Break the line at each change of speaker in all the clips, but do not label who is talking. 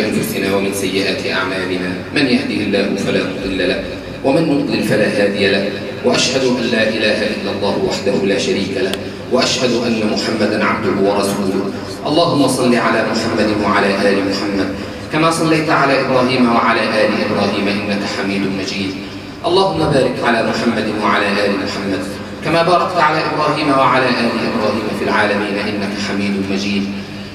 أنفسنا ومن سيئات أعمالنا. من يهده الله فلا مضل له ومن يضلل فلا هادي له. وأشهد أن لا إله إلا الله وحده لا شريك له وأشهد أن محمدا عبده ورسوله. اللهم صل على محمد وعلى آل محمد كما صليت على إبراهيم وعلى آل إبراهيم إنك حميد مجيد. اللهم بارك على محمد وعلى آل محمد كما باركت على إبراهيم وعلى آل إبراهيم في العالمين إنك حميد مجيد.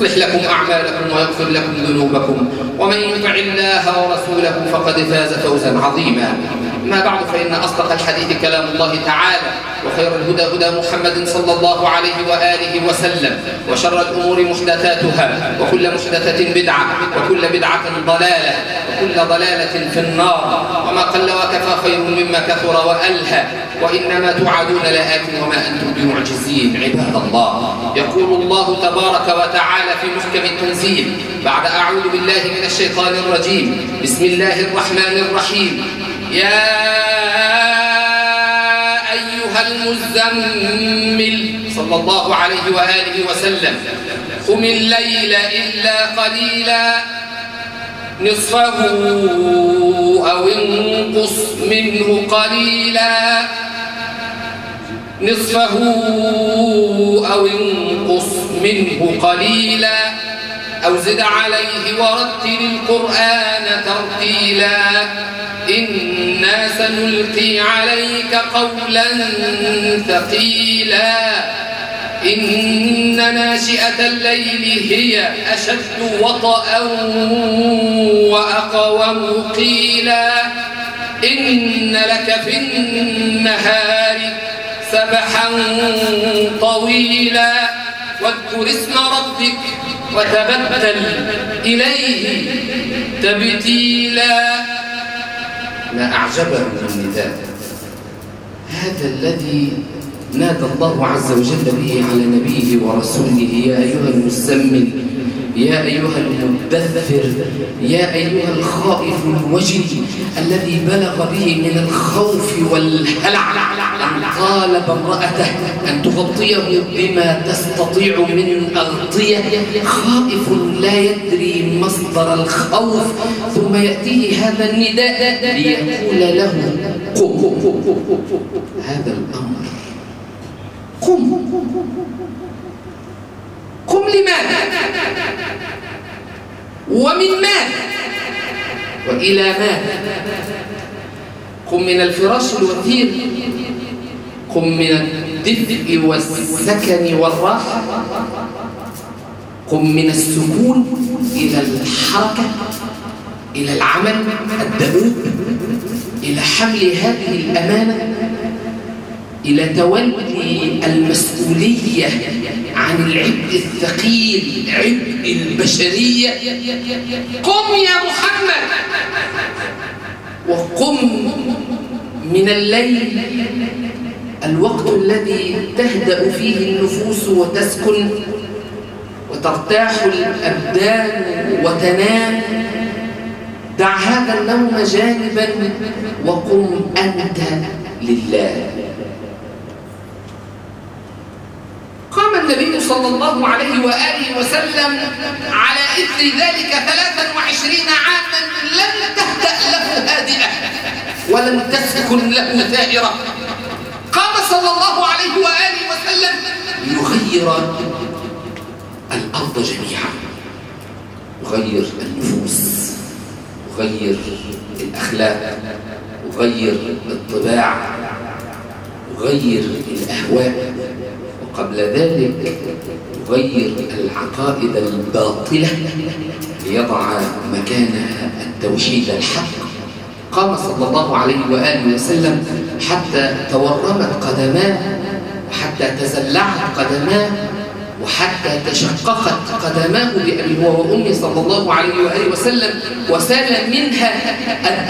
يصلح لكم أعمالكم ويغفر لكم ذنوبكم. ومن يطع الله ورسوله فقد فاز فوزا عظيما. ما بعد فإن أصدق الحديث كلام الله تعالى وخير الهدى هدى محمد صلى الله عليه وآله وسلم وشر الأمور محدثاتها وكل محدثة بدعة وكل بدعة ضلالة وكل ضلالة في النار. وما قل وكفى خير مما كثر وألهى. وإنما توعدون لآت وما أنتم بمعجزين عباد الله. يقول الله تبارك وتعالى في محكم التنزيل بعد أعوذ بالله من الشيطان الرجيم بسم الله الرحمن الرحيم. يا أيها المزمل صلى الله عليه وآله وسلم قم الليل إلا قليلا نصفه أو انقص منه قليلا. نصفه أو انقص منه قليلا أو زد عليه ورتل القرآن ترتيلا إنا سنلقي عليك قولا ثقيلا إن ناشئة الليل هي أشد وطأ وأقوم قيلا إن لك في النهار سبحا طويلا. واذكر اسم ربك وتبتل إليه تبتيلا. ما أعجبه من النداء. هذا الذي نادى الله عز وجل به على نبيه ورسوله يا أيها المسمن يا أيها المدثر يا أيها الخائف الوجل الذي بلغ به من الخوف والهلع أن طالب امرأته أن تغطيه بما تستطيع من أغطية خائف لا يدري مصدر الخوف ثم يأتيه هذا النداء ليقول له قم هذا الأمر قم. قم لماذا؟ ومن ماذا؟ وإلى ماذا؟ قم من الفراش الوثير قم من الدفء والسكن والراحة. قم من السكون إلى الحركة إلى العمل الدؤوب إلى حمل هذه الأمانة. إلى تولي المسؤولية عن العبء الثقيل عبء البشرية. قم يا محمد. وقم من الليل الوقت الذي تهدأ فيه النفوس وتسكن وترتاح الأبدان وتنام. دع هذا النوم جانبا وقم أنت لله قام النبي صلى الله عليه وآله وسلم على إثر ذلك 23 عاما لم تهدأ له هادئة ولم تسكن له ثائرة قام صلى الله عليه وآله وسلم ليغير الأرض جميعا يغير النفوس يغير الأخلاق يغير الطباع يغير الأهواء. وقبل ذلك يغير العقائد الباطلة ليضع مكانها التوحيد الحق. قام صلى الله عليه وآله وسلم حتى تورمت قدماه وحتى تزلعت قدماه وحتى تشققت قدماه بأبي هو وأمي صلى الله عليه وآله وسلم وسال منها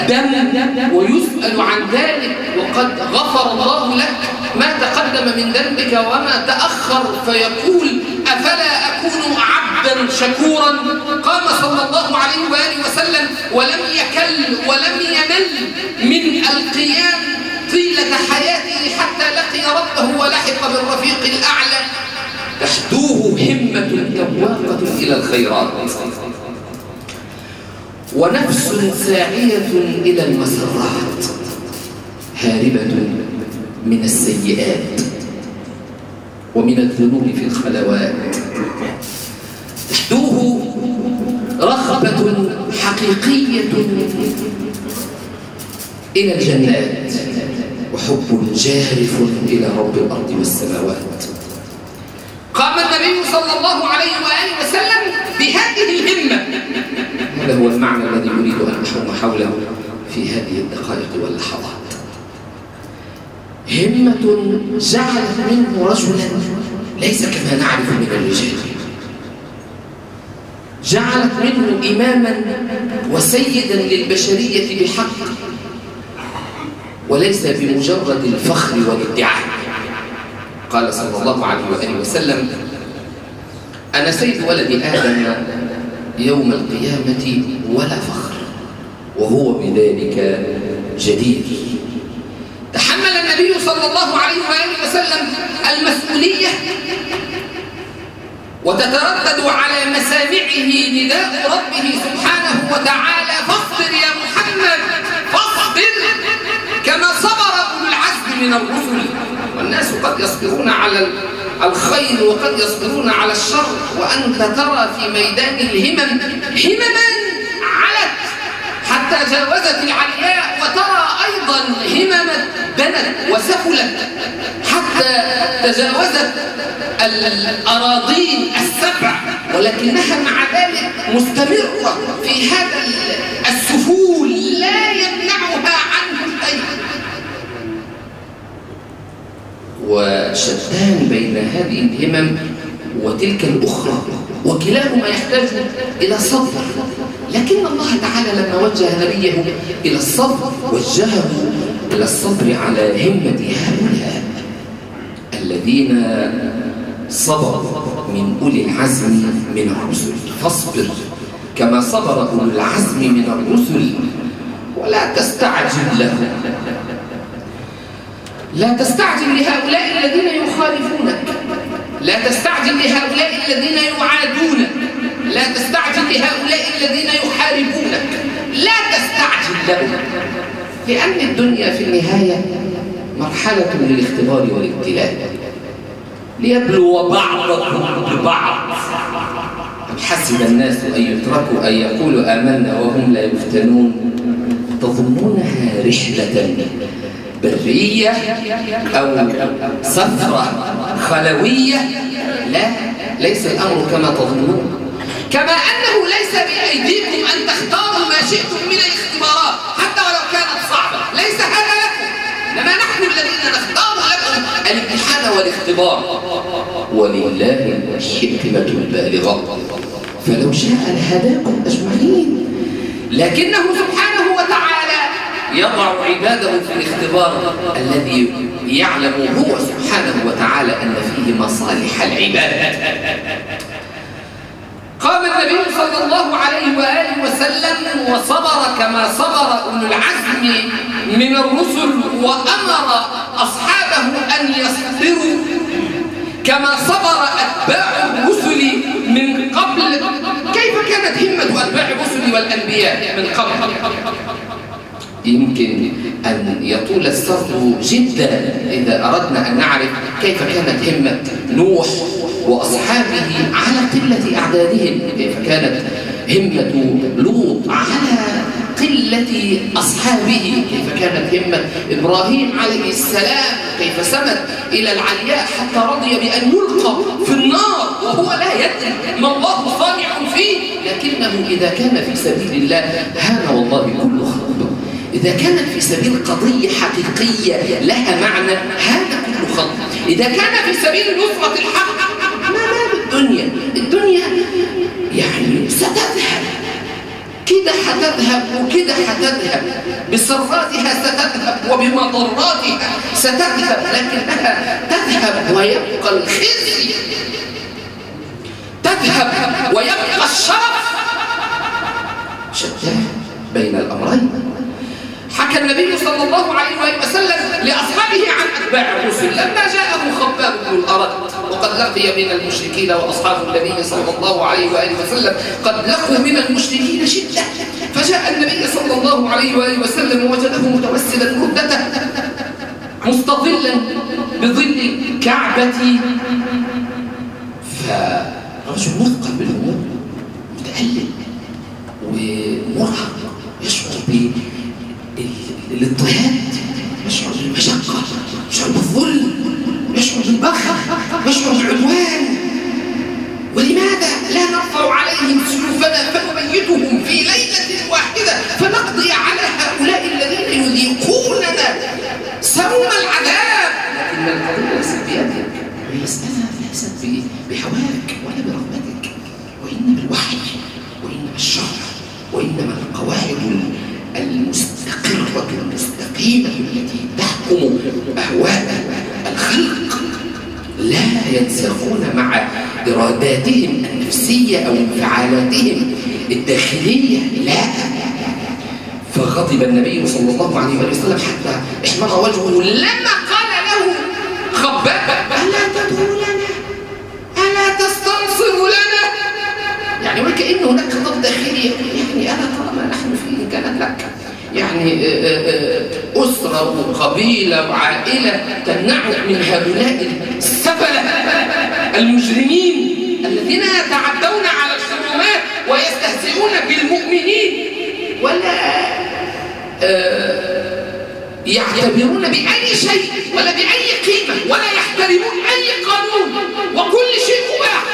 الدم ويسأل عن ذلك وقد غفر الله لك ما تقدم من ذنبك وما تأخر فيقول أفلا أكون عبدا شكورا؟ قام صلى الله عليه وآله وسلم ولم يكل ولم يمل من القيام طيلة حياته حتى لقي ربه ولحق بالرفيق الأعلى. تحدوه همة تواقة إلى الخيرات. ونفس ساعية إلى المسرات. هاربة من السيئات ومن الذنوب في الخلوات. تحدوه رغبة حقيقية إلى الجنات وحب جارف إلى رب الأرض والسماوات. قام النبي صلى الله عليه وآله وسلم بهذه الهمة. هذا هو المعنى الذي أريد أن أحوم حوله في هذه الدقائق واللحظات. همة جعلت منه رجلا ليس كما نعرف من الرجال. جعلت منه إماما وسيدا للبشرية بحق وليس بمجرد الفخر والادعاء. قال صلى الله عليه وآله وسلم أنا سيد ولد آدم يوم القيامة ولا فخر وهو بذلك جدير تحمل النبي صلى الله عليه وآله وسلم المسؤولية وتتردد على مسامعه نداء ربه سبحانه وتعالى فاصبر يا محمد فاصبر كما صبر أولو العزم من الرسل. والناس قد يصبرون على الخير وقد يصبرون على الشر وأنت ترى في ميدان الهمم همما علت حتى جاوزت العلياء. همما دنت وسفلت حتى تجاوزت الأراضين السبع ولكنها مع ذلك مستمرة في هذا السفول لا يمنعها عنه الأيض وشتان بين هذه الهمم وتلك الأخرى. وكلاهما يحتاج إلى صبر. لكن الله تعالى لما وجه نبيه إلى الصبر وجهه إلى الصبر على همة هؤلاء الذين صبروا من أولي العزم من الرسل. فاصبر كما صبر أولي العزم من الرسل ولا تستعجل لهم. لا تستعجل لهؤلاء الذين يخالفونك. لا تستعجل لهؤلاء الذين يعادونك. لا تستعجل لهؤلاء الذين يحاربونك. لا تستعجل لهم. لأن الدنيا في النهاية مرحلة للاختبار والابتلاء. ليبلو بعضكم ببعض. حسب الناس أن يتركوا أن يقولوا آمنا وهم لا يفتنون؟ تظنونها رحلة برية أو سفرة خلوية؟ لا ليس الأمر كما تظنون. كما أنه ليس بأيديكم أن تختاروا ما شئتم من الاختبارات حتى ولو كانت صعبة. ليس هذا لكم. لما نحن الذين نختار لكم الامتحان والاختبار. ولله الحكمة البالغة. فلو شاء لهداكم أجمعين. لكنه سبحانه يضع عباده في الاختبار الذي يعلم هو سبحانه وتعالى أن فيه مصالح العباد. قام النبي صلى الله عليه وآله وسلم وصبر كما صبر أولو العزم من الرسل وأمر أصحابه أن يصبروا كما صبر أتباع الرسل من قبل. كيف كانت همة أتباع الرسل والأنبياء من قبل؟ يمكن أن يطول السرد جدا إذا أردنا أن نعرف كيف كانت همة نوح وأصحابه على قلة أعدادهم كيف كانت همة لوط على قلة أصحابه كيف كانت همة إبراهيم عليه السلام كيف سمت إلى العلياء حتى رضي بأن يلقى في النار وهو لا يدري ما الله صانع فيه لكنه إذا كان في سبيل الله هان والله كل خطبه إذا كانت في سبيل قضية حقيقية لها معنى هذا كل خط. إذا كان في سبيل نصرة الحق ما مالك الدنيا؟ الدنيا يعني ستذهب. كده هتذهب وكده هتذهب بسراتها ستذهب وبمضراتها ستذهب لكنها تذهب ويبقى الخزي. تذهب ويبقى الشرف شتان بين الأمرين. حكى النبي صلى الله عليه وسلم لأصحابه عن أتباع الرسل لما جاءه خباب بن الأرد وقد لقي من المشركين وأصحاب النبي صلى الله عليه وآله وسلم قد لقوا من المشركين شدة. فجاء النبي صلى الله عليه وآله وسلم ووجده متوسلا ردته مستظلا بظل كعبة. فرجل مثقل بالأمور متألم ومرهق. بالاضطهاد إراداتهم النفسية أو انفعالاتهم الداخلية لا. فغضب النبي صلى الله عليه وسلم حتى احمر وجهه لما قال له خباب ألا تدعو لنا؟ ألا تستنصر لنا؟ يعني وكأن هناك خطاب داخلي يعني أنا طالما نحن فيه كان لك يعني أسرة وقبيلة وعائلة تمنعك من هؤلاء السفلة المجرمين. الذين يتعدون على الحرمات ويستهزئون بالمؤمنين ولا يعتبرون بأي شيء ولا بأي قيمة ولا يحترمون أي قانون وكل شيء مباح.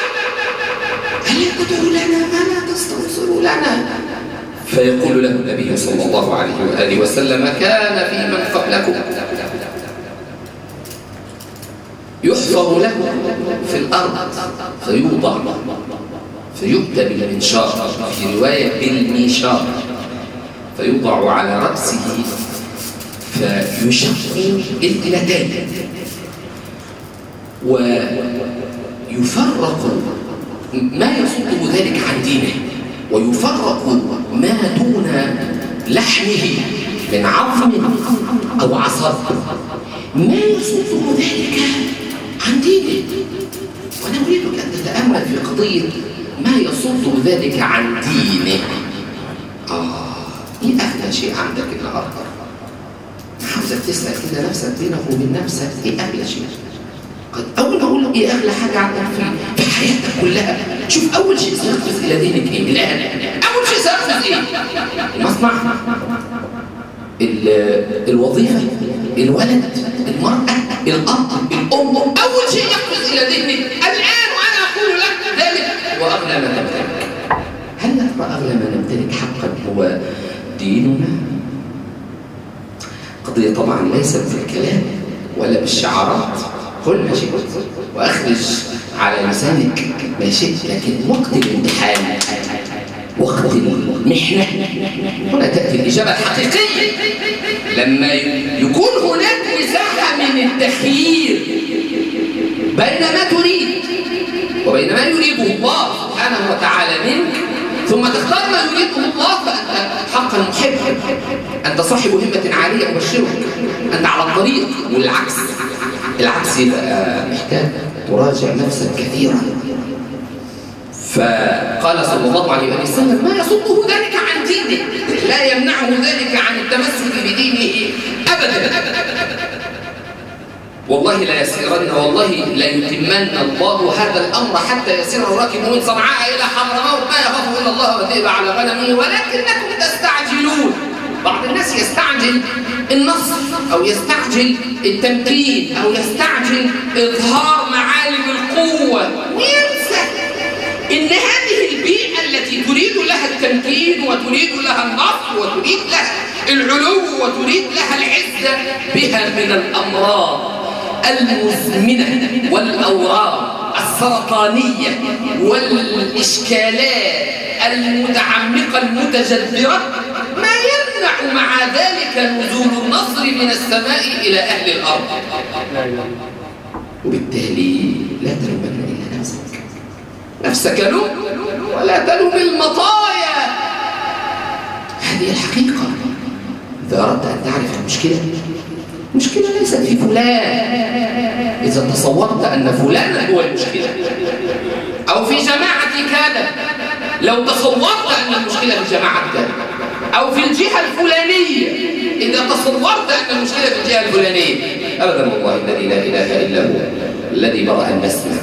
ألا تدعو لنا ألا تستنصر لنا؟ فيقول له النبي صلى الله عليه وآله وسلم كان في من قبلكم يحفر له في الأرض فيوضع فيؤتى بالمنشار في رواية بالمنشار فيوضع على رأسه فيشق الإلتين ويفرق ما يصده ذلك عن دينه. ويفرق ما دون لحمه من عظم أو عصب. ما يصده ذلك عن دينه. وأنا أريدك أن تتأمل في قضية ما يصد ذلك عن دينه. آه إيه أغلى شيء عندك النهارده عاوزك تسأل كده نفسك بينك وبين نفسك إيه أغلى شيء. قد أول أقول لك إيه أغلى حاجة عندك في, في حياتك كلها. شوف أول شيء سيقفز إلى دينك إيه؟ الآن. أول شيء سيقفز إيه؟ المصنع. الوظيفة الولد المرأة الأب الأم. أول شيء يقفز إلى ذهنك الآن وأنا أقول لك ذلك. هو أغلى ما نمتلك. هل أغلى ما نمتلك حقا هو ديننا؟ قضية طبعا ليست بالكلام ولا بالشعارات. قل ما شئت وأخرج على لسانك ما شئت لكن وقت الامتحان. وقت المحنة. هنا تأتي الإجابة الحقيقية. لما يكون هناك مساحة من التخيير بين ما تريد. وبين ما يريده الله سبحانه وتعالى منك ثم تختار ما يريده الله فأنت حقا محب. أنت صاحب همة عالية أبشرك. أنت على الطريق. والعكس. العكس يبقى محتاج تراجع نفسك كثيرا. فقال صلى الله عليه وسلم ما يصده ذلك عن دينه لا يمنعه ذلك عن التمسك بدينه أبدا. والله لا يسيرن والله لا يتمن الله هذا الأمر حتى يسير الراكب من صنعاء إلى حضرموت ما يخاف إلا الله والذئب على غنمه ولكنكم تستعجلون. بعض الناس يستعجل النصر أو يستعجل التمكين أو يستعجل إظهار معالم القوة. وينسى إن هذه البيئة التي تريد لها التمكين وتريد لها النصر وتريد لها العلو وتريد لها العزة بها من الأمراض. المزمنة والأورام السرطانية والإشكالات المتعمقة المتجذرة ما يمنع مع ذلك نزول النصر من السماء إلى أهل الأرض. وبالتالي لا تلومن إلا نفسك. نفسك لوم ولا تلوم المطايا. هذه الحقيقة. إذا أردت أن تعرف المشكلة المشكلة ليست في فلان. إذا تصورت أن فلانا هو المشكلة. أو في جماعة كذا. لو تصورت أن المشكلة في جماعة كذا. أو في الجهة الفلانية. إذا تصورت أن المشكلة في الجهة الفلانية. أبدا والله الذي لا إله إلا هو الذي برأ النسمة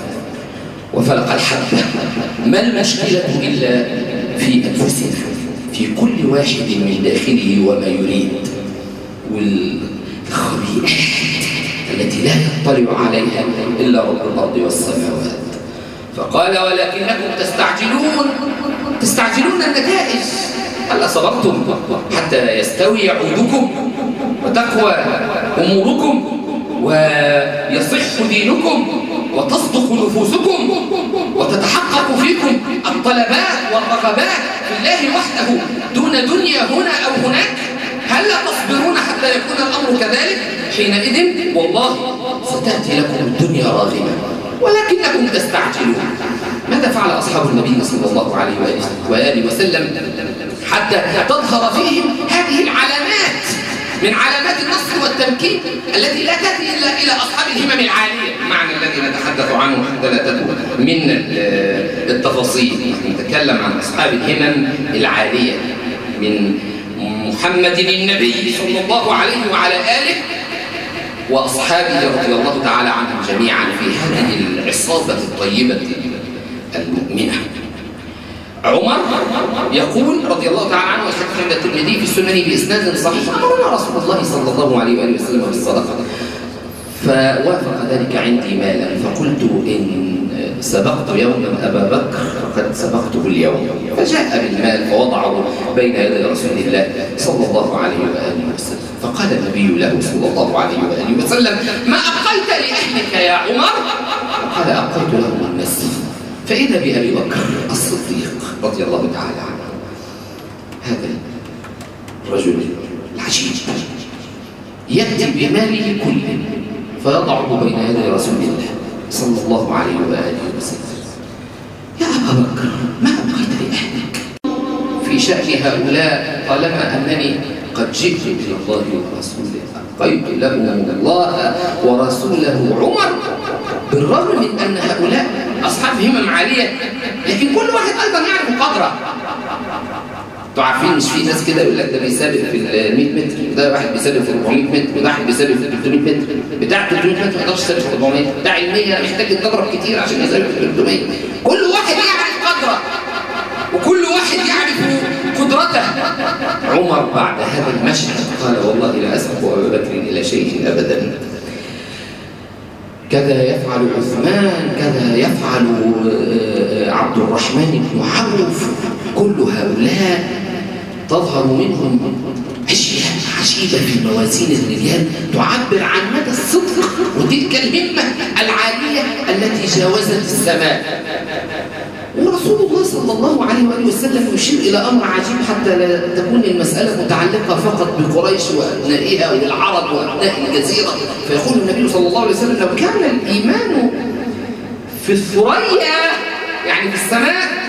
وفلق الحبة ما المشكلة إلا في أنفسنا؟ في كل واحد من داخله وما يريد. والخبيئات التي لا يطلع عليها إلا رب الأرض والسماوات. فقال ولكنكم تستعجلون تستعجلون النتائج. هل صبرتم حتى يستوي عودكم وتقوى أموركم ويصح دينكم وتصدق نفوسكم وتتحقق فيكم الطلبات والرغبات في الله وحده دون دنيا هنا أو هناك؟ هل تصبرون حتى يكون الأمر كذلك حينئذ والله ستأتي لكم الدنيا راغمة ولكنكم تستعجلون. ماذا فعل أصحاب النبي صلى الله عليه وآله وسلم حتى تظهر فيهم هذه العلامات من علامات النصر والتمكين التي لا تأتي إلا إلى أصحاب الهمم العالية؟ المعنى الذي نتحدث عنه حتى لا تدخل من التفاصيل. نتكلم عن أصحاب الهمم العالية من محمد النبي صلى الله عليه وعلى آله وأصحابه رضي الله تعالى عنهم جميعا في هذه العصابة الطيبة المؤمنة. عمر يقول رضي الله تعالى عنه والحديث عند الترمذي في السنن بإسناد صحيح أمرنا رسول الله صلى الله عليه وآله وسلم بالصدقة فوافق ذلك عندي مالا فقلت إن سبقت يوما أبا بكر فقد سبقته اليوم. فجاء بالمال فوضعه بين يدي رسول الله صلى الله عليه وآله وسلم. فقال النبي له صلى الله عليه وآله وسلم ما أبقيت لأهلك يا عمر؟ قال أبقيت له النسل. فإذا بأبي بكر الصديق رضي الله تعالى عنه هذا الرجل العجيب يأتي بماله كله فيضعه بين يدي رسول الله. صلى الله عليه وآله وسلم. يا أبا بكر ما أبقيت لأهلك؟ في شأن هؤلاء طالما أنني قد جئت إلى الله ورسوله أبقيت لهم الله ورسوله عمر بالرغم من أن هؤلاء أصحاب همم عالية لكن كل واحد أيضا يعرف قدره. أنتوا عارفين مش في ناس كده يقول لك ده بيسابق في ال 100 متر وده واحد بيسابق في 400 متر وده واحد بيسابق في 300 متر. بتاع 300 متر ما يقدرش يسابق في 400 بتاع ال 100 محتاج يتدرب كتير عشان يسابق في 300 كل واحد يعرف قدره وكل واحد يعرف قدرته. عمر بعد هذا المشهد قال والله لا أسبق أبا بكر إلى شيء أبدا. كذا يفعل عثمان كذا يفعل عبد الرحمن بن عوف. كل هؤلاء تظهر منهم أشياء عجيبة في موازين الرجال تعبر عن مدى الصدق وتلك الهمة العالية التي جاوزت السماء. ورسول الله صلى الله عليه وآله وسلم يشير إلى أمر عجيب حتى لا تكون المسألة متعلقة فقط بقريش وأبنائها والعرب وأبناء الجزيرة. فيقول النبي صلى الله عليه وسلم لو كان الإيمان في الثريا يعني في السماء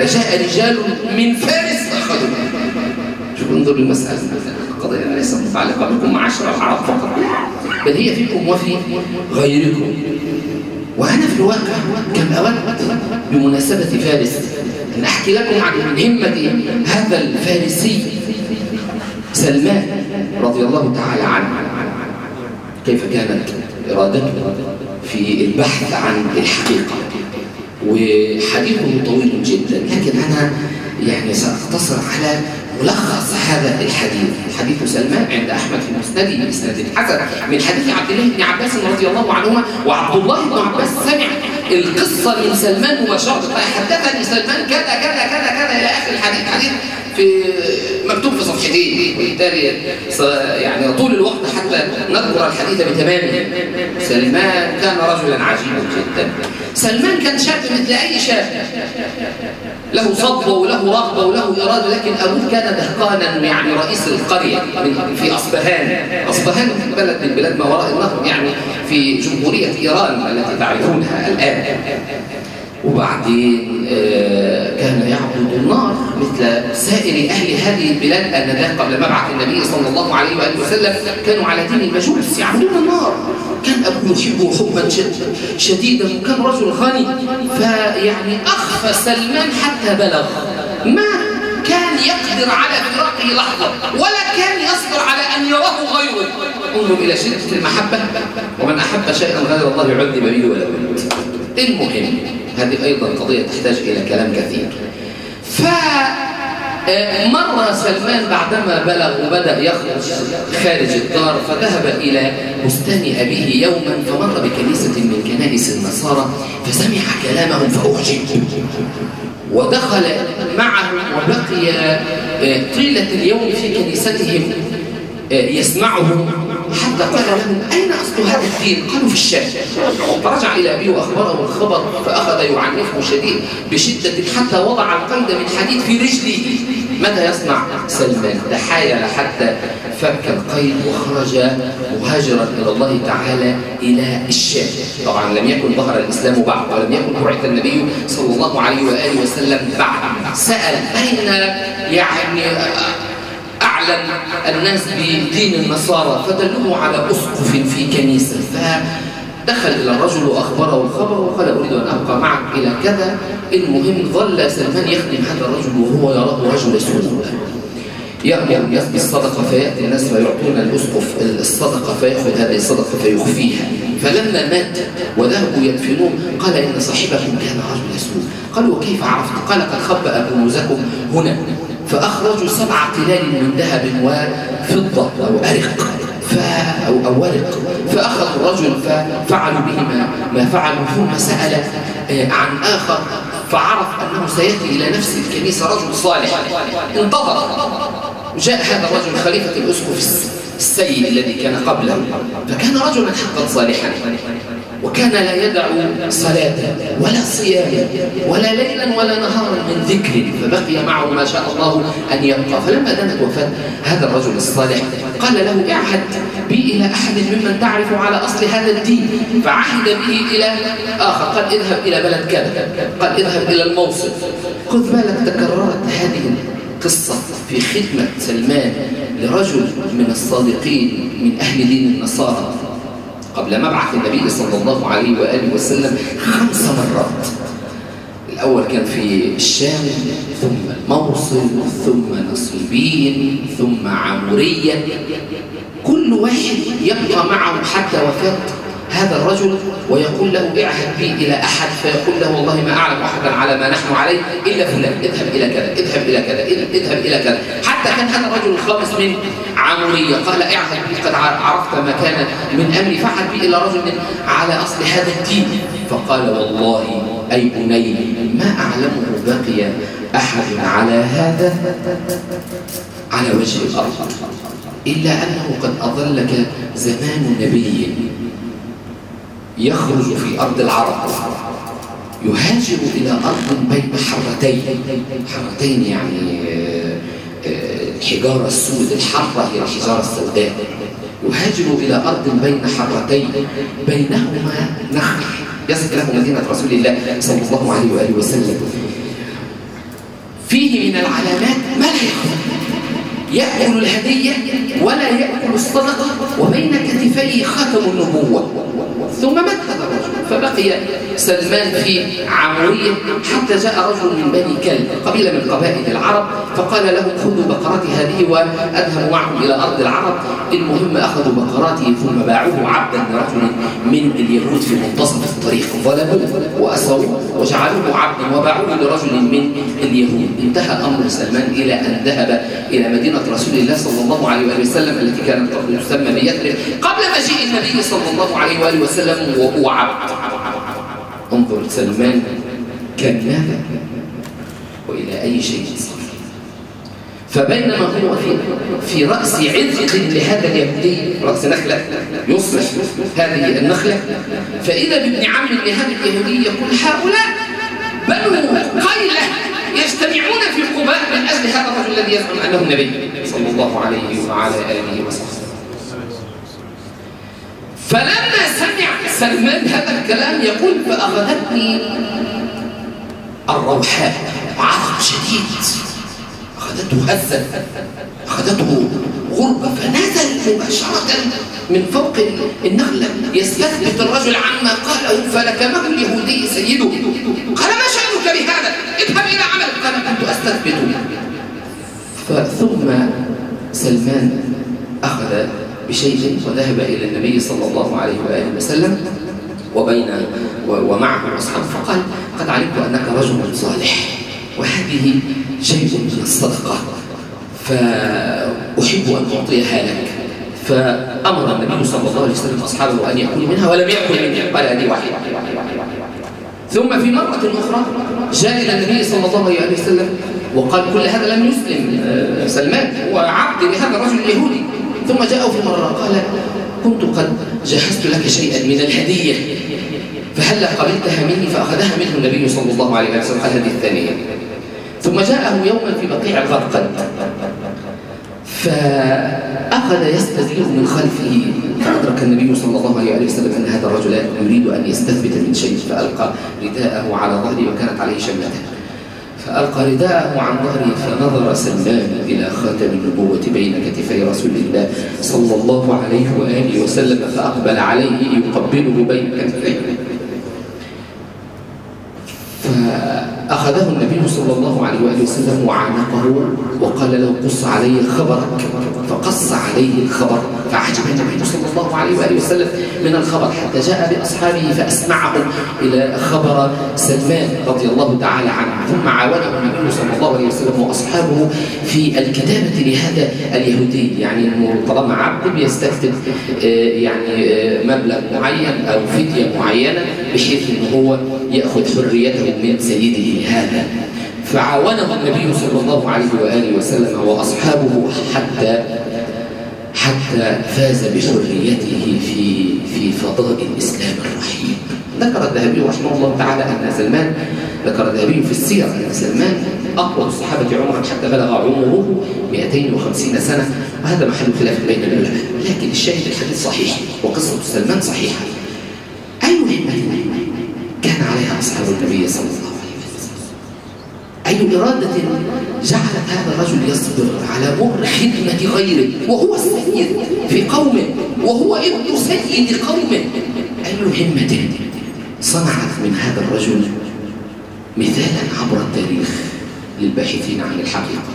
لجاء رجال من فارس فأخذوا شوف انظر للمسألة القضية ليست متعلقة بكم معاشر العرب فقط. بل هي فيكم وفي غيركم. وأنا في الواقع كم أود بمناسبة فارس أن أحكي لكم عن همة هذا الفارسي سلمان رضي الله تعالى عنه. كيف كانت إرادته في البحث عن الحقيقة؟ وحديثه طويل جدا لكن أنا يعني سأقتصر على ملخص هذا الحديث. حديث سلمان عند أحمد في مسنده بإسناد حسن. من حديث عبد الله بن عباس رضي الله عنهما وعبد الله بن عباس سمع القصة من سلمان مباشرة فحدثني سلمان كذا كذا كذا كذا إلى آخر الحديث. حديث في مكتوب في صفحتين وبالتالي يعني طول الوقت حتى نذكر الحديث بتمامه. سلمان كان رجلا عجيبا جدا. سلمان كان شاب مثل أي شاب. له صبوة وله رغبة وله إرادة لكن أبوه كان دهقانا يعني رئيس القرية من في أصبهان. أصبهان بلد من بلاد ما وراء النهر يعني في جمهورية إيران التي تعرفونها الآن. وبعدين كان يعبد النار مثل سائر أهل هذه البلاد آنذاك قبل مبعث النبي صلى الله عليه وآله وسلم كانوا على دين المجوس يعبدون النار. كان أبوه يحبه حبا شديدا وكان رجل غني. فيعني أخفى سلمان حتى بلغ. ما كان يقدر على فراقه لحظة ولا كان يصبر على أن يراه غيره. انظر إلى شدة المحبة. ومن أحب شيئا غير الله يعذب به ولا بد المهم هذه أيضا قضية تحتاج إلى كلام كثير. فمر سلمان بعدما بلغ وبدأ يخرج خارج الدار فذهب إلى بستان أبيه يوما فمر بكنيسة من كنائس النصارى فسمع كلامهم فأعجب ودخل معهم وبقي طيلة اليوم في كنيستهم يسمعهم. حتى قال لهم أين أصل هذا الدين؟ قالوا في الشام. فرجع إلى أبيه وأخبره الخبر فأخذ يعنفه شديد بشدة حتى وضع القيد من حديد في رجله. ماذا يصنع؟ سلمان؟ تحايل حتى فك القيد وخرج مهاجرا إلى الله تعالى إلى الشام. طبعا لم يكن ظهر الإسلام بعد ولم يكن بعث النبي صلى الله عليه وآله وسلم بعد. سأل أين يعني أعلم الناس بدين النصارى فدلوه على أسقف في كنيسة. فدخل إلى الرجل وأخبره الخبر وقال أريد أن أبقى معك إلى كذا. المهم ظل سلمان يخدم هذا الرجل وهو يراه رجل سوء يأمر الناس بالصدقة فيأتي الناس فيعطون الأسقف الصدقة فيأخذ هذه الصدقة فيخفيها. فلما مات وذهبوا يدفنوه قال إن صاحبكم كان رجل سوء قالوا وكيف عرفت؟ قال قد خبأ كنوزكم هنا. فأخرجوا سبع قلال من ذهب وفضة أو أرق ف... أو, أو ورق فأخذوا الرجل ففعلوا به ما, ما فعلوا ثم سأل عن آخر فعرف أنه سيأتي إلى نفس الكنيسة رجل صالح. انتظر. جاء هذا الرجل خليفة الأسقف السيد الذي كان قبله فكان رجلا حقا صالحا. وكان لا يدع صلاة ولا صيام ولا ليلا ولا نهارا من ذكر فبقي معه ما شاء الله أن يبقى. فلما دنت وفاة هذا الرجل الصالح قال له اعهد بي إلى أحد ممن تعرف على أصل هذا الدين؟ فعهد به إلى آخر. قال اذهب إلى بلد كذا. قال اذهب إلى الموصل. خذ بالك تكررت هذه القصة في خدمة سلمان لرجل من الصادقين من أهل دين النصارى. قبل مبعث النبي صلى الله عليه وآله وسلم خمس مرات. الأول كان في الشام ثم الموصل ثم نصيبين ثم عمرية كل واحد يبقى معه حتى وفاة هذا الرجل ويقول له اعهد بي إلى أحد فيقول له والله ما أعلم أحدا على ما نحن عليه إلا فلان اذهب إلى كذا اذهب إلى كذا اذهب إلى كذا. حتى كان هذا الرجل الخامس من عمرية قال اعهد بي قد عرفت ما كان من أمري فعهد بي إلى رجل على أصل هذا الدين. فقال والله أي بني ما أعلمه بقي أحد على هذا على وجه الأرض إلا أنه قد أظلك زمان نبي. يخرج في أرض العرب. يهاجر إلى أرض بين حرتين. حرتين يعني الحجارة السود الحرة هي الحجارة السوداء. يهاجر إلى أرض بين حرتين. بينهما نخل. يصف له مدينة رسول الله صلى الله عليه وآله وسلم. فيه من العلامات ما لا يأكل الهدية ولا يأكل الصدقة وبين كتفيه خاتم النبوة. ثم هذا الرجل؟ فبقي سلمان في عمرية حتى جاء رجل من بني كلب قبيلة من قبائل العرب فقال لهم خذوا بقراتي هذه وأذهبوا معهم إلى أرض العرب. المهم أخذوا بقراته ثم باعوه عبدا لرجل من اليهود في منتصف الطريق. ظلموا وأسروه وجعلوه عبدا وباعوه لرجل من اليهود. انتهى أمر سلمان إلى أن ذهب إلى مدينة رسول الله صلى الله عليه وآله وسلم التي كانت تسمى بيثرب. قبل مجيء النبي صلى الله عليه وآله وسلم وهو عبد. انظر سلمان كان ماذا؟ وإلى أي شيء فبينما هو في في رأس عذق لهذا اليهودي رأس نخلة يصلح هذه النخلة. فإذا بابن عم لهذا اليهودي يقول هؤلاء بنو قيلة يجتمعون في قباء من أجل هذا الرجل الذي يزعم أنه النبي صلى الله عليه وعلى آله وصحبه فلما سمع سلمان هذا الكلام يقول فأخذتني الروحاء عرق شديد. أخذته هزة أخذته غربة فنزل مباشرة من فوق النخلة. يستثبت الرجل عما قاله فلكمه اليهودي سيده. قال ما شأنك بهذا؟ اذهب إلى عمل. قال كنت أستثبت ثم سلمان أخذ بشيء وذهب إلى النبي صلى الله عليه وآله وسلم وبين ومعه أصحابه فقال قد علمت أنك رجل صالح وهذه شيء من الصدقة فأحب أن أعطيها لك فأمر النبي صلى الله عليه وسلم أصحابه أن يأكلوا منها ولم يأكل منها قال هذه واحدة. ثم في مرة أخرى جاء إلى النبي صلى الله عليه وسلم وقال كل هذا لم يسلم آه، سلمان هو عبد لهذا الرجل اليهودي. ثم جاءه في مرة قال كنت قد جهزت لك شيئا من الهدية. فهل قبلتها مني؟ فأخذها منه النبي صلى الله عليه وسلم قال هذه الثانية. ثم جاءه يوما في بقيع الغرقد فأخذ يستزيغ من خلفه فأدرك النبي صلى الله عليه وسلم أن هذا الرجل يريد أن يستثبت من شيء فألقى رداءه على ظهري وكانت عليه شمته فألقى رداءه عن ظهري فنظر سلمان إلى خاتم النبوة بين كتفي رسول الله صلى الله عليه وآله وسلم فأقبل عليه يقبله بين كتفيه. فأخذه النبي صلى الله عليه وآله وسلم وعانقه وقال له قص علي خبرك فقص عليه الخبر فعجب النبي الله عليه وآله وسلم من الخبر. حتى جاء بأصحابه فأسمعهم إلى خبر سلمان رضي الله تعالى عنه. ثم عاونه النبي صلى الله عليه وسلم وأصحابه في الكتابة لهذا اليهودي. يعني طالما عبد بيستفتد آه، يعني آه، مبلغ معين أو فدية معينة بحيث أنه هو يأخذ حريته من سيده هذا. فعاونه النبي صلى الله عليه وآله وسلم وأصحابه حتى حتى فاز بحريته في في فضاء الإسلام الرحيم. ذكر الذهبي رحمه الله تعالى أن سلمان ذكر الذهبي في السيرة أن سلمان أقوى الصحابة عمرا حتى بلغ عمره 250 سنة. وهذا محل خلاف بين العلماء لكن الشاهد الحديث صحيح وقصة سلمان صحيحة. أي مهمة كان عليها أصحاب النبي صلى الله عليه وسلم؟ أي إرادة جعلت هذا الرجل يصبر على مر خدمة غيره وهو السيد في قومه وهو ابن سيد قومه أي همة صنعت من هذا الرجل مثالا عبر التاريخ للباحثين عن الحقيقة.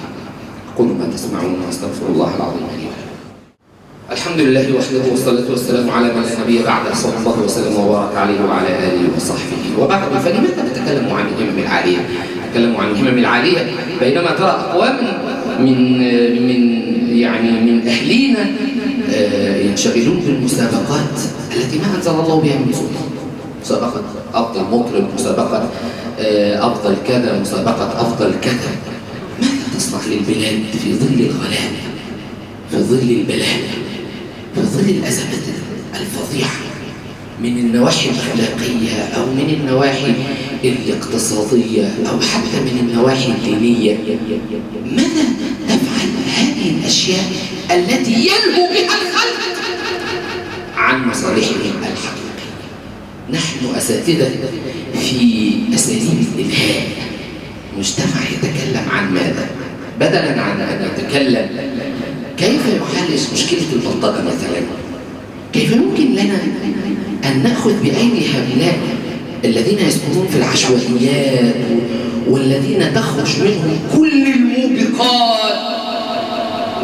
أقول ما تسمعون وأستغفر الله العظيم لي الحمد لله وحده والصلاة والسلام على من لا نبي بعده صلى الله وسلم وبارك عليه وعلى آله وصحبه. وبعد فلماذا نتكلم عن الهمم العالية تكلموا عن الهمم العالية بينما ترى أقوام من من يعني من أهلينا آه، ينشغلون بالمسابقات التي ما أنزل الله بها من سلطان مسابقة أفضل مطرب مسابقة آه، أفضل كذا مسابقة أفضل كذا. ماذا تصنع للبلاد في ظل الغلاء؟ في ظل البلاء في ظل الأزمات الفظيعة من النواحي الأخلاقية أو من النواحي الاقتصادية أو حتى من النواحي الدينية. ماذا تفعل هذه الأشياء التي يلهو بها الخلق عن مصالحهم الحقيقية؟ نحن أساتذة في أساليب الإلهاء مجتمع يتكلم عن ماذا؟ بدلا عن أن يتكلم كيف يحل مشكلة البلطجة مثلا؟ كيف يمكن لنا أن نأخذ بأيدي هؤلاء الذين يسكنون في العشوائيات والذين تخرج منهم كل الموبقات؟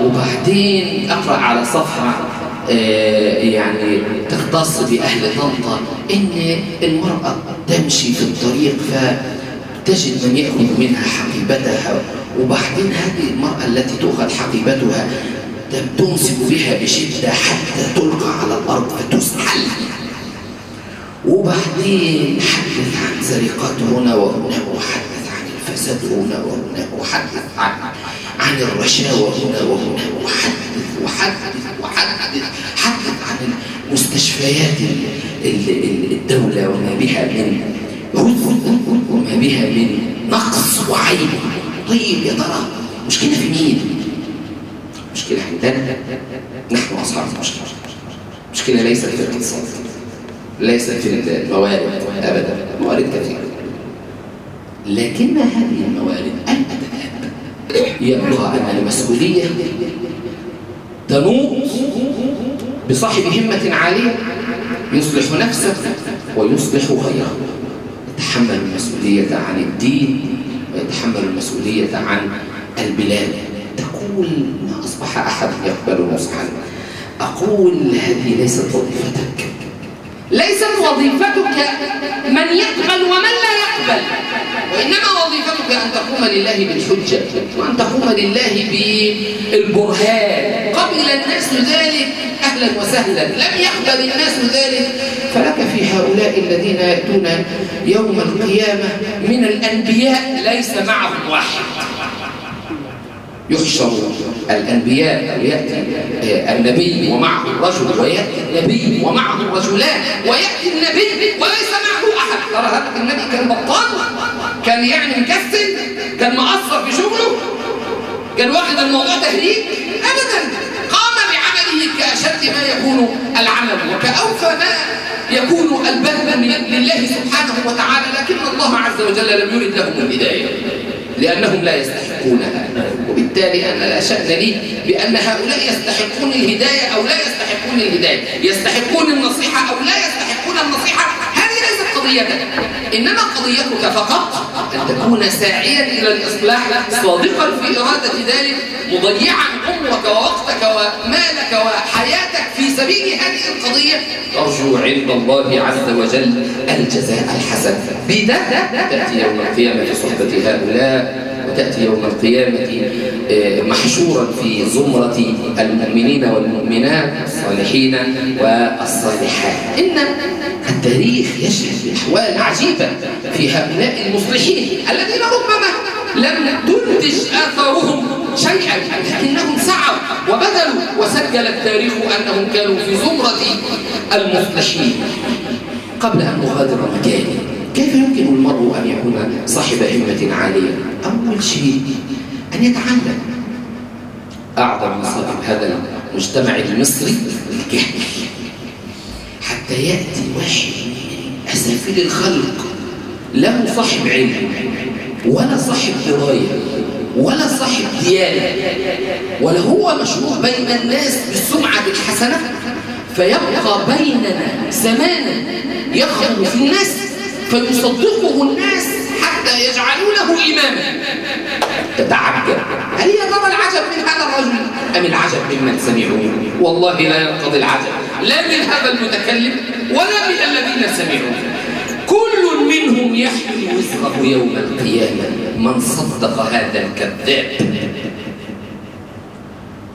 وبعدين أقرأ على صفحة آه، يعني تختص بأهل طنطا إن المرأة تمشي في الطريق فتجد من يأخذ منها حقيبتها وبعدين هذه المرأة التي تؤخذ حقيبتها تمسك بها بشدة حتى تلقى على الأرض فتسحل وبعدين حدث عن سرقات هنا وهنا وحدث عن الفساد هنا وهنا وحدث عن عن الرشاوى هنا وهنا وحدث وحدث وحدث حدث عن المستشفيات الدولة وما بها من وما بها من نقص وعيب طيب يا ترى مشكلة في مين؟ مشكلة عندنا. نحن أصحاب المشكلة مشكلة. ليست في الاقتصاد. ليست في الموارد أبدا. موارد كثيرة. لكن هذه الموارد تذهب يبقى أن المسؤولية. تنوط بصاحب همة عالية. يصلح نفسه ويصلح غيره يتحمل المسؤولية عن الدين ويتحمل المسؤولية عن البلاد. تقول ما أصبح أحد يقبل نصحا أقول هذه ليست وظيفتك.
ليست وظيفتك من يقبل ومن لا يقبل. وإنما وظيفتك أن تقوم لله بالحجة وأن تقوم لله بالبرهان. قبل الناس ذلك أهلا وسهلا. لم يقبل الناس ذلك.
فلك في هؤلاء الذين يأتون يوم القيامة من الأنبياء ليس معهم واحد. يحشر الأنبياء ويأتي النبي ومعه الرجل ويأتي النبي ومعه الرجلان ويأتي النبي وليس معه أحد. ترى هذا النبي كان بطال كان يعني مكسل كان مقصر في شغله كان واخد الموضوع تهريج أبدا قام بعمله كأشد ما يكون العمل وكأوفى ما يكون البذل لله سبحانه وتعالى لكن الله عز وجل لم يرد لهم الهداية. لأنهم لا يستحقونها. وبالتالي أنا لا شأن لي بأن هؤلاء يستحقون الهداية أو لا يستحقون الهداية. يستحقون النصيحة أو لا يستحقون النصيحة؟ هذه ليست قضيتك. إنما قضيتك فقط أن تكون ساعيا إلى الإصلاح صادقا في إرادة ذلك مضيعا عمرك ووقتك ومالك وحياتك في سبيل هذه القضية. ترجو عند الله عز وجل الجزاء الحسن. بده تأتي يوم القيامة في صحبة هؤلاء وتأتي يوم القيامة محشورا في زمرة المؤمنين والمؤمنات الصالحين والصالحات. إن التاريخ يشهد بأحوال عجيبة في هؤلاء المصلحين الذين ربما لم تنتج آثارهم شيئا لكنهم سعوا وبذلوا وسجل التاريخ أنهم كانوا في زمرة المصلحين قبل أن أغادر مكاني. كيف يمكن المرء أن يكون صاحب همة عالية؟ أول شيء أن يتعلم. أعظم مصائب هذا المجتمع المصري الجهل حتى يأتي واحد من أسافل الخلق. له صاحب علم ولا صاحب دراية. ولا صاحب ديانة ولا هو مشهور بين الناس بالسمعة الحسنة فيبقى بيننا زمانا يخرج في الناس فيصدقه الناس حتى يجعلونه إماما. تتعجب؟ هل يا ترى العجب من هذا الرجل؟ أم العجب ممن سمعوه؟ والله لا ينقضي العجب لا من هذا المتكلم ولا من الذين سمعوه. كل منهم يحمل وزره يوم القيامة. من صدق هذا الكذاب.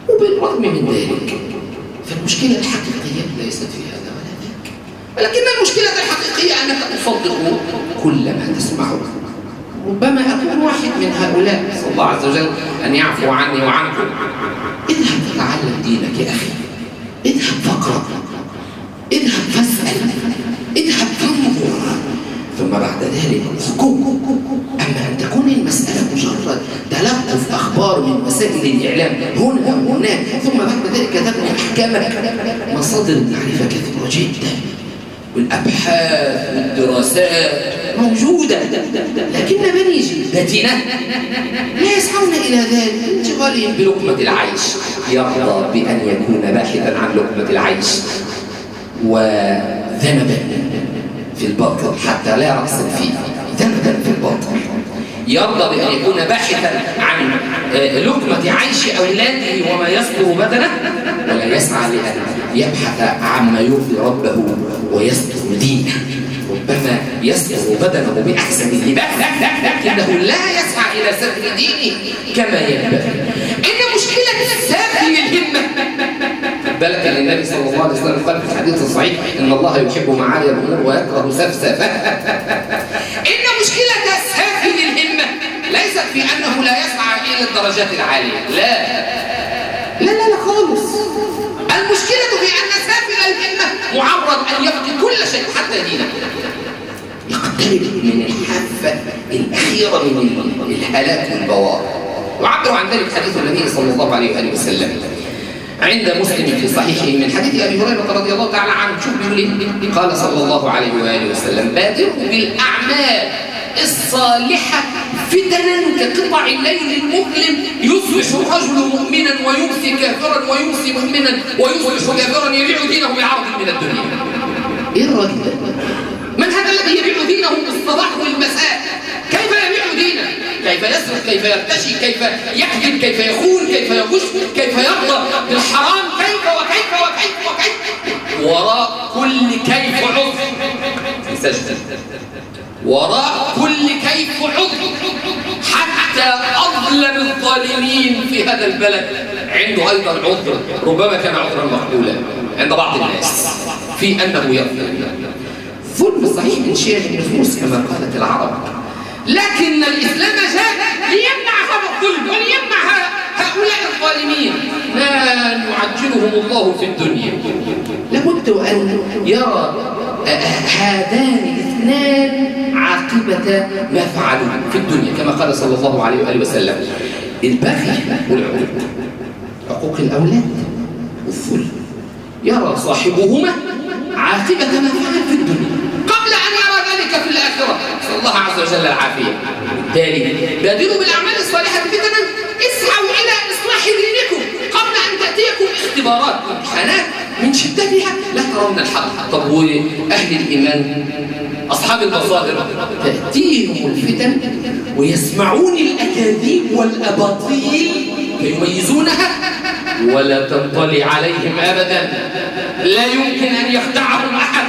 وبالرغم من ذلك فالمشكلة الحقيقية ليست في هذا ولا ذاك ولكن المشكلة الحقيقية أنك تصدق كل ما تسمعه. ربما أكون واحد من هؤلاء صلى الله عز وجل أن يعفو عني وعنكم اذهب تتعلم دينك يا أخي. اذهب فاقرأ. اذهب فاسأل. اذهب تنظر ثم بعد ذلك احكم أما أن تكون المسألة مجرد تلقف أخبار من وسائل الإعلام هنا وهناك ثم بعد ذلك تبني أحكامك مصادر المعرفة كثيرة جدا. والأبحاث والدراسات موجودة لكن بني جلدتنا؟ لا يسعون إلى ذلك انشغالهم بلقمة العيش. يرضى بأن يكون باحثا عن لقمة العيش. وذنبا. في الباطل حتى لا رأس فيه. ذنبا في الباطل يرضى بأن يكون باحثا عن لقمة عيش أولاده وما يصدر بدنه ولا يسعى لأن يبحث عما يرضي ربه ويستر دينه. ربما يستر بدنه بأحسن اللباس لكنه لا يسعى إلى ستر دينه كما ينبغي. إن مشكلة سافل الهمة. بالك ان النبي صلى الله عليه وسلم قال في الحديث الصحيح إن الله يحب معالي الأمور ويكره سفسفها إن مشكلة سافل ليست ليست في أنه لا يسعى إلى الدرجات العالية. لا. لا لا لا خالص. المشكلة في أن سافل الهمة معرض أن يفقد كل شيء حتى دينه يقترب من الحافة الأخيرة من الهلاك والبوار. وعبر عن ذلك حديث النبي صلى الله عليه وآله وسلم. عند مسلم في صحيحه من حديث أبي هريرة رضي الله تعالى عنه إيه؟ قال صلى الله عليه وآله وسلم بادروا بالأعمال الصالحة فتنا كقطع الليل المظلم يصبح الرجل مؤمنا ويمسي كافرا ويمسي مؤمنا ويصبح كافرا يبيع دينه بعرض من الدنيا. إيه الراجل ده؟ من هذا الذي يبيع دينه بالصباح والمساء؟ كيف يبيع دينه؟ كيف يسرق؟ كيف يرتشي كيف يكذب كيف يخون؟ كيف يغش؟ كيف يرضى؟ بالحرام؟ كيف وكيف وكيف وكيف؟ وراء كل كيف عذر. وراء الظالمين في هذا البلد. عنده أيضا عذر ربما كان عذرا مقبولا عند بعض الناس في أنه يغفر. ظلم صحيح من شيء النفوس كما قالت العرب. لكن الإسلام جاء ليمنع هذا الظلم وليمنع هؤلاء الظالمين. ما يعجلهم الله في الدنيا. لابد أن يرى هذان الاثنان عاقبة ما فعلوا في الدنيا كما قال صلى الله عليه وآله وسلم. البغي والعقوق عقوق الأولاد والظلم يرى صاحبهما عاقبة ما فعل في الدنيا. قبل أن يرى ذلك في الآخرة. نسأل الله عز وجل العافية. بالتالي بادروا بالأعمال الصالحة فتنا اسعوا إلى إصلاح دينكم. تأتيكم اختبارات. امتحانات من شدتها لا ترون الحق. طب وأهل الإيمان؟ أصحاب البصائر تأتيهم الفتن ويسمعون الأكاذيب والأباطيل فيميزونها ولا تنطلي عليهم أبدا. لا يمكن أن يخدعهم أحد.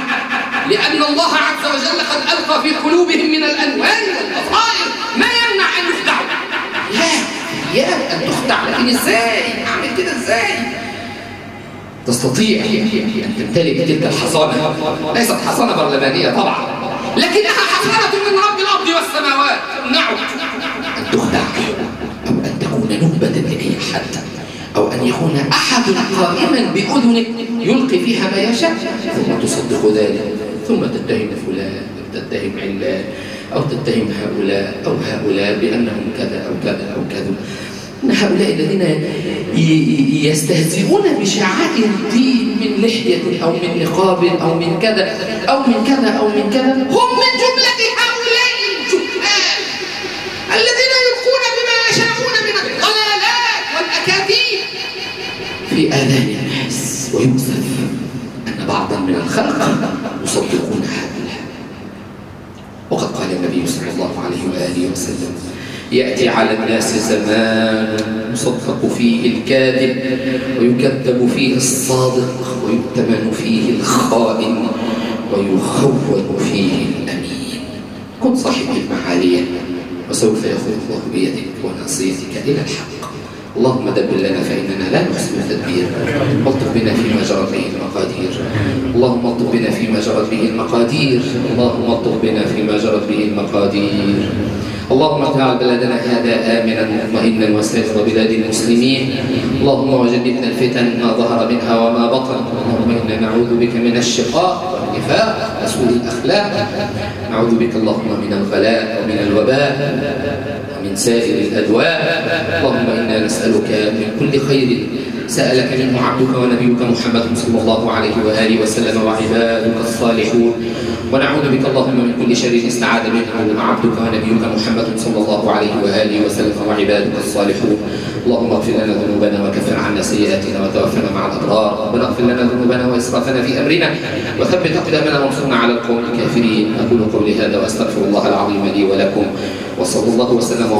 لأن الله عز وجل قد ألقى في قلوبهم من الأنوار والبصائر ما يمنع أن يخدعوا. لا. يا أن تخدع لكن إزاي؟ أعمل كده إزاي؟ تستطيع أن تمتلك تلك الحصانة. ليست حصانة برلمانية طبعا لكنها حصانة من رب الأرض والسماوات. تمنعك أن تخدع أو أن تكون نهبة لأي حد أو أن يكون أحد قائما بأذنك يلقي فيها ما يشاء ثم تصدق ذلك ثم تتهم فلان تتهم علان. أو تتهم هؤلاء أو هؤلاء بأنهم كذا أو كذا أو كذا. إن هؤلاء الذين يستهزئون بشعائر الدين من لحية أو من نقاب أو من كذا أو من كذا أو من كذا. هم من جملة هؤلاء الجهال الذين يلقون بما يشاءون من الضلالات والأكاذيب في آذان الناس. ويؤسف أن بعضا من الخلق يصدقون وقد النبي صلى الله عليه وآله وسلم. يأتي على الناس زمان يصدق فيه الكاذب ويكذب فيه الصادق ويؤتمن فيه الخائن ويخون فيه الأمين. كن صاحب المعالية وسوف يأخذ الله بيدك وناصيتك إلى الحق. اللهم دبر لنا فإننا لا نحسن التدبير. والطف بنا فيما جرت به المقادير. اللهم الطف بنا فيما جرت به المقادير. اللهم الطف بنا فيما جرت به المقادير. اللهم اجعل بلدنا هذا آمنا مطمئنا وسائر بلاد المسلمين. اللهم وجنبنا الفتن ما ظهر منها وما بطن. اللهم إنا نعوذ بك من الشقاء والنفاق وسوء الأخلاق. نعوذ بك اللهم من الغلاء ومن الوباء. ومن سائر الأدواء. اللهم إنا نسألك من كل خير سألك منه عبدك ونبيك محمد صلى الله عليه وآله وسلم وعبادك الصالحون. ونعوذ بك اللهم من كل شر استعاذ منه عبدك ونبيك محمد صلى الله عليه وآله وسلم وعبادك الصالحون. اللهم اغفر لنا ذنوبنا وكفر عنا سيئاتنا وتوفنا مع الأبرار. ربنا اغفر لنا ذنوبنا وإسرافنا في أمرنا. وثبت أقدامنا وانصرنا على القوم الكافرين. أقول قولي هذا وأستغفر الله العظيم لي ولكم. وصلى الله وسلم